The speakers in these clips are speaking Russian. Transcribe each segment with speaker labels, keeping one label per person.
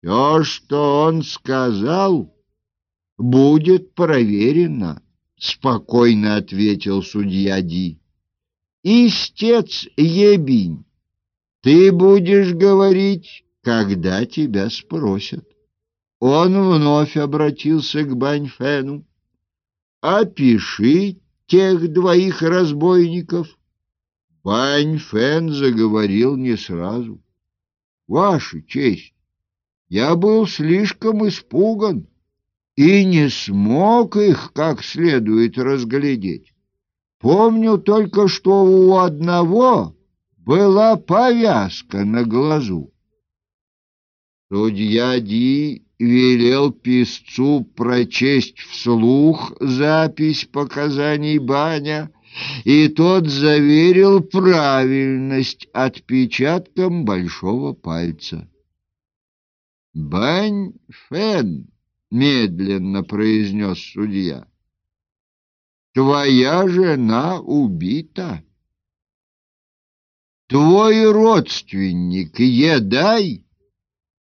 Speaker 1: Все, что он сказал, будет проверено, спокойно ответил судья Ди. Истец Ебинь, ты будешь говорить, когда тебя спросят. Он вновь обратился к Баньфену. Опиши тех двоих разбойников. Баньфен заговорил не сразу. Ваша честь, я был слишком испуган и не смог их как следует разглядеть. Помню только, что у одного была повязка на глазу. Судья Ди велел писцу прочесть вслух запись показаний Баня, и тот заверил правильность отпечатком большого пальца. «Бань Фен», — медленно произнес судья, — «твоя жена убита. Твой родственник Едай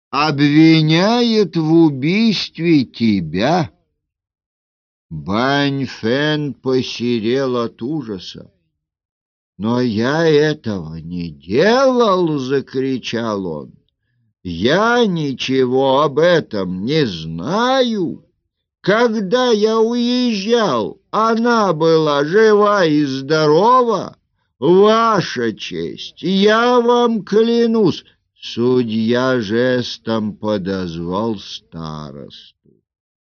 Speaker 1: обвиняет в убийстве тебя». Бань Фен посерел от ужаса. «Но я этого не делал!» — закричал он. Я ничего об этом не знаю. Когда я уезжал, она была жива и здорова. Ваша честь, я вам клянусь. Судья жестом подозвал старосту.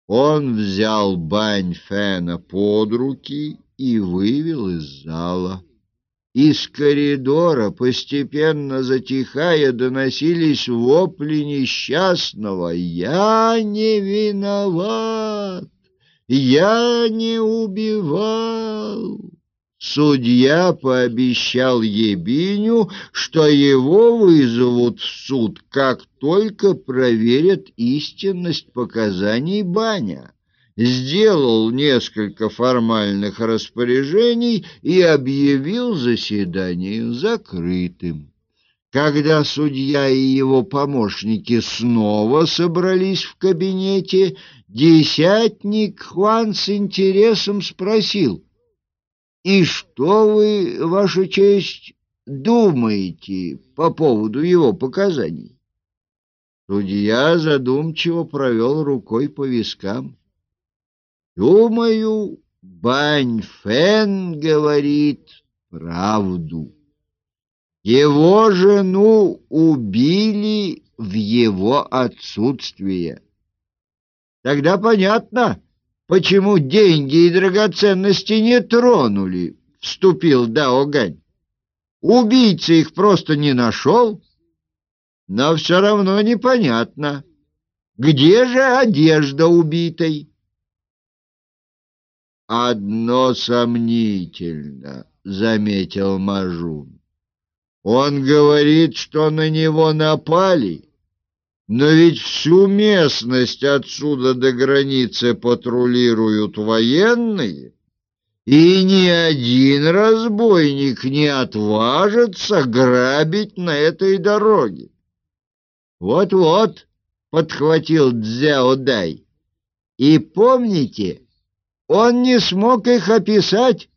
Speaker 1: Он взял Бань Фэна под руки и вывел из зала. Из коридора, постепенно затихая, доносились вопли несчастного. «Я не виноват! Я не убивал!» Судья пообещал Ебиню, что его вызовут в суд, как только проверят истинность показаний Баня сделал несколько формальных распоряжений и объявил заседание закрытым. Когда судья и его помощники снова собрались в кабинете, десятник Хуан с интересом спросил, «И что вы, Ваша честь, думаете по поводу его показаний?» Судья задумчиво провел рукой по вискам. Думаю, Баньфен говорит правду. Его жену убили в его отсутствие. Тогда понятно, почему деньги и драгоценности не тронули, вступил Даогань. Убийца их просто не нашел, но все равно непонятно, где же одежда убитой. «Одно сомнительно», — заметил Мажун. «Он говорит, что на него напали, но ведь всю местность отсюда до границы патрулируют военные, и ни один разбойник не отважится грабить на этой дороге». «Вот-вот», — подхватил Дзяо Дай, — «и помните...» Он не смог их описать,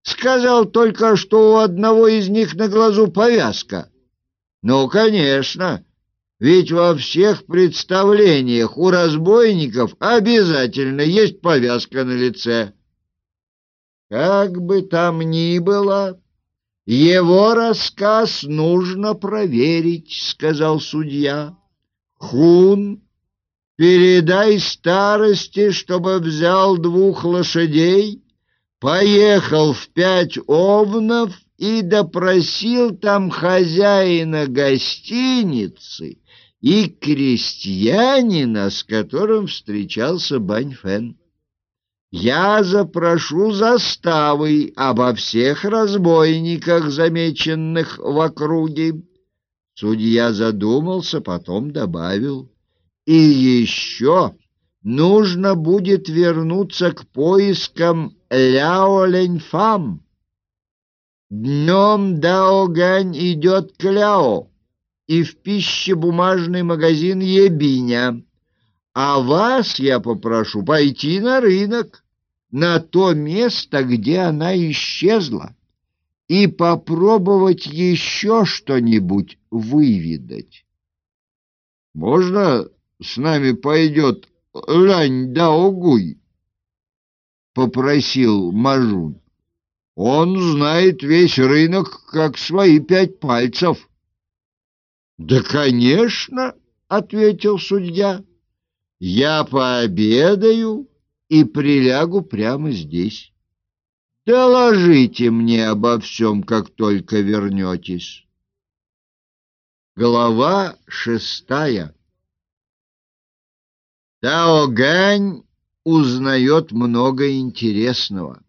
Speaker 1: сказал только, что у одного из них на глазу повязка. Ну, конечно, ведь во всех представлениях у разбойников обязательно есть повязка на лице. Как бы там ни было, его рассказ нужно проверить, сказал судья. Хун Передай старости, чтобы взял двух лошадей, поехал в пять овнов и допросил там хозяина гостиницы и крестьянина, с которым встречался Баньфен. Я запрошу заставы обо всех разбойниках, замеченных в округе. Судья задумался, потом добавил — и еще нужно будет вернуться к поискам Ляо Леньфам. Днем Даогань идет к Ляо, и в пищебумажный магазин «Ебиня». А вас я попрошу пойти на рынок, на то место, где она исчезла, и попробовать еще что-нибудь выведать. Можно с нами пойдет Лянь Даогуй? — попросил Мажун. — Он знает весь рынок, как свои пять пальцев. — Да, конечно, — ответил судья. — Я пообедаю и прилягу прямо здесь. Доложите мне обо всем, как только вернетесь. Глава шестая Тао Гань узнает много интересного.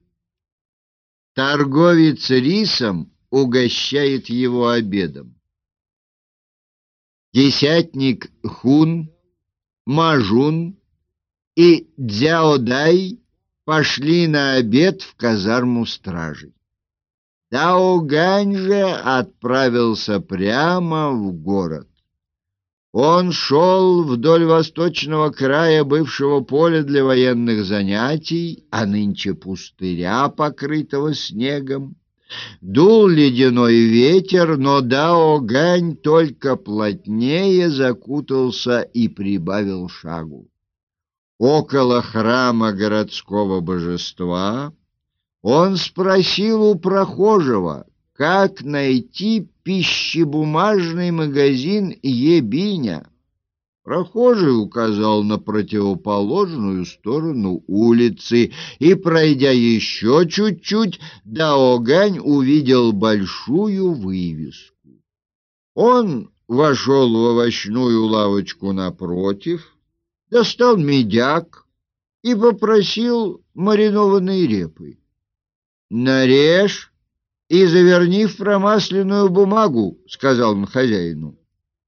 Speaker 1: Торговец рисом угощает его обедом. Десятник Хун, Мажун и Дзяодай пошли на обед в казарму стражей. Дао Гань же отправился прямо в город. Он шел вдоль восточного края бывшего поля для военных занятий, а нынче пустыря, покрытого снегом. Дул ледяной ветер, но Дао Гань только плотнее закутался и прибавил шагу. Около храма городского божества он спросил у прохожего, как найти пищебумажный магазин Ебиня. Прохожий указал на противоположную сторону улицы, и, пройдя еще чуть-чуть, Даогань увидел большую вывеску. Он вошел в овощную лавочку напротив, достал медяк и попросил маринованной репы. «Нарежь и заверни в промасленную бумагу», — сказал он хозяину.